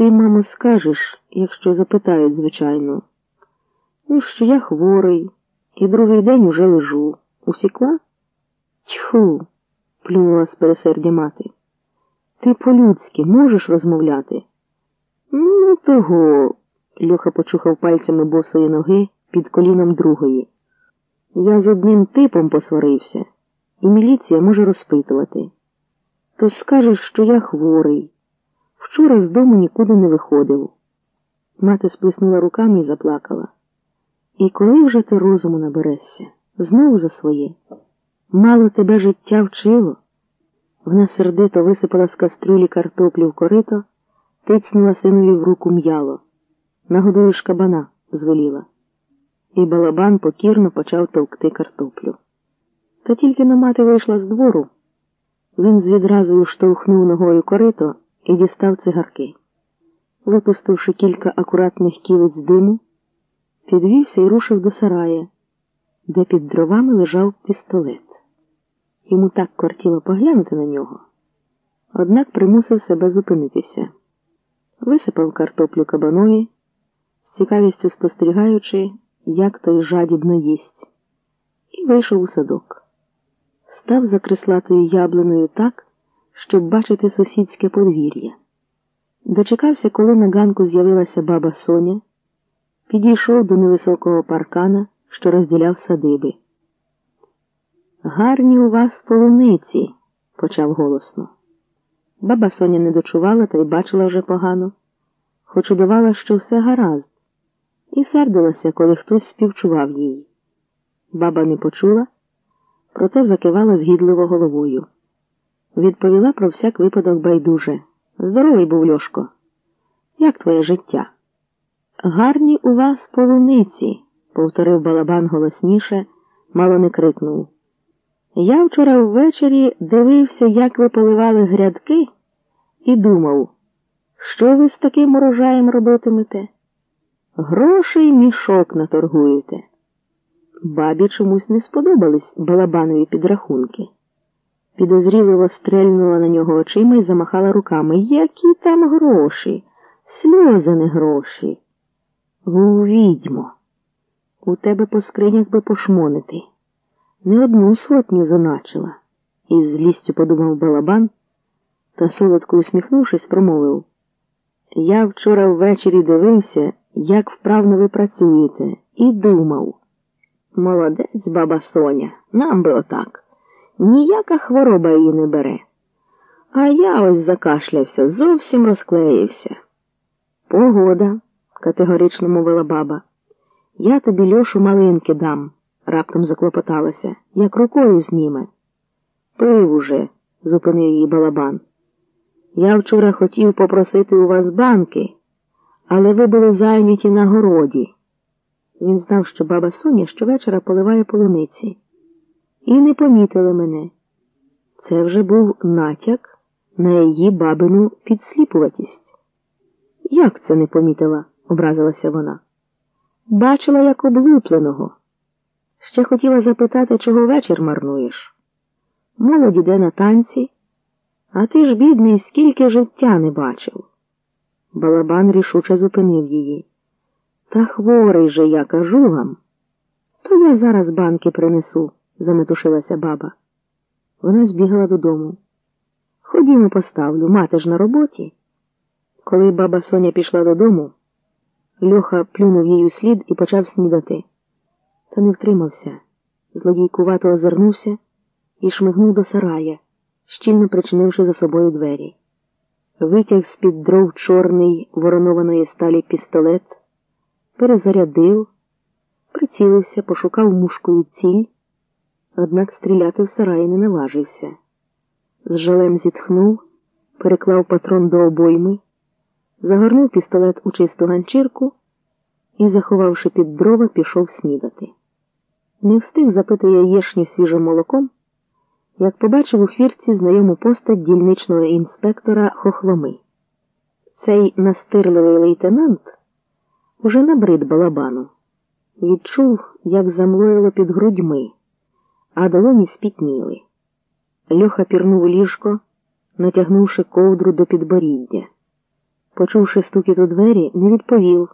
Ти, мамо, скажеш, якщо запитають, звичайно. Ну, що я хворий, і другий день уже лежу. Усікла? Тьху, плюнула з пересердя мати. Ти по-людськи можеш розмовляти? Ну, того. Льоха почухав пальцями босої ноги під коліном другої. Я з одним типом посварився, і міліція може розпитувати. То скажеш, що я хворий. Вчора з дому нікуди не виходив. Мати сплеснула руками і заплакала. І коли вже ти розуму наберешся? Знову за своє. Мало тебе життя вчило. Вона сердито висипала з кастрюлі картоплю в корито, тицнула синові в руку м'яло. Нагодуєш кабана, звеліла. І балабан покірно почав товкти картоплю. Та тільки на мати вийшла з двору. Він з відразу штовхнув ногою корито і дістав цигарки. Випустивши кілька акуратних кілиць диму, підвівся і рушив до сарая, де під дровами лежав пістолет. Йому так кортіло поглянути на нього, однак примусив себе зупинитися. Висипав картоплю кабанові, з цікавістю спостерігаючи, як той жадібно їсть, і вийшов у садок. Став за крислатою яблуною так, щоб бачити сусідське подвір'я. Дочекався, коли на ганку з'явилася баба Соня, підійшов до невисокого паркана, що розділяв садиби. Гарні у вас полуниці, почав голосно. Баба Соня не дочувала та й бачила вже погано, хоч удавала, що все гаразд, і сердилася, коли хтось співчував їй. Баба не почула, проте закивала згідливо головою. Відповіла про всяк випадок байдуже. Здоровий був Льошко. Як твоє життя? Гарні у вас полуниці, повторив балабан голосніше, мало не крикнув. Я вчора ввечері дивився, як ви поливали грядки, і думав, що ви з таким урожаєм робитимете? Грошей мішок наторгуєте. Бабі чомусь не сподобались балабанові підрахунки. Підозріливо стрельнула на нього очима і замахала руками. Які там гроші? Сльози не гроші. Гу, відьмо, у тебе по скринях би пошмонити. Не одну сотню заначила, із злістю подумав балабан та, солодко усміхнувшись, промовив. Я вчора ввечері дивився, як вправно ви працюєте, і думав. Молодець, баба Соня, нам би отак. Ніяка хвороба її не бере. А я ось закашлявся, зовсім розклеївся. Погода, категорично мовила баба. Я тобі льошу малинки дам, раптом заклопоталася, як рукою зніме. Пив уже, зупинив її балабан. Я вчора хотів попросити у вас банки, але ви були зайняті на городі. Він знав, що баба Соня щовечора поливає полуниці. І не помітили мене. Це вже був натяк на її бабину підсліпуватість. Як це не помітила? образилася вона. Бачила, як облупленого. Ще хотіла запитати, чого вечір марнуєш. Молодь іде на танці, а ти ж, бідний, скільки життя не бачив. Балабан рішуче зупинив її. Та хворий же я кажу вам, то я зараз банки принесу, заметушилася баба. Вона збігала додому. Ходімо, поставлю, мати ж на роботі. Коли баба Соня пішла додому, Льоха плюнув їй слід і почав снідати. Та не втримався. Злодійкувато озирнувся і шмигнув до сарая, щільно причинивши за собою двері. Витяг з-під дров чорний воронованої сталі пістолет, перезарядив, прицілився, пошукав мушкою ціль, однак стріляти в сараї не наважився. З жалем зітхнув, переклав патрон до обойми, загорнув пістолет у чисту ганчірку і, заховавши під дрова, пішов снідати. Не встиг запити яєшню свіжим молоком, як побачив у хвірці знайому постать дільничного інспектора Хохломи. Цей настирливий лейтенант уже набрид балабану, відчув, як замлоїло під грудьми, а долоні спітніли. Льоха пірнув ліжко, натягнувши ковдру до підборіддя. Почувши стукіт у двері, не відповів.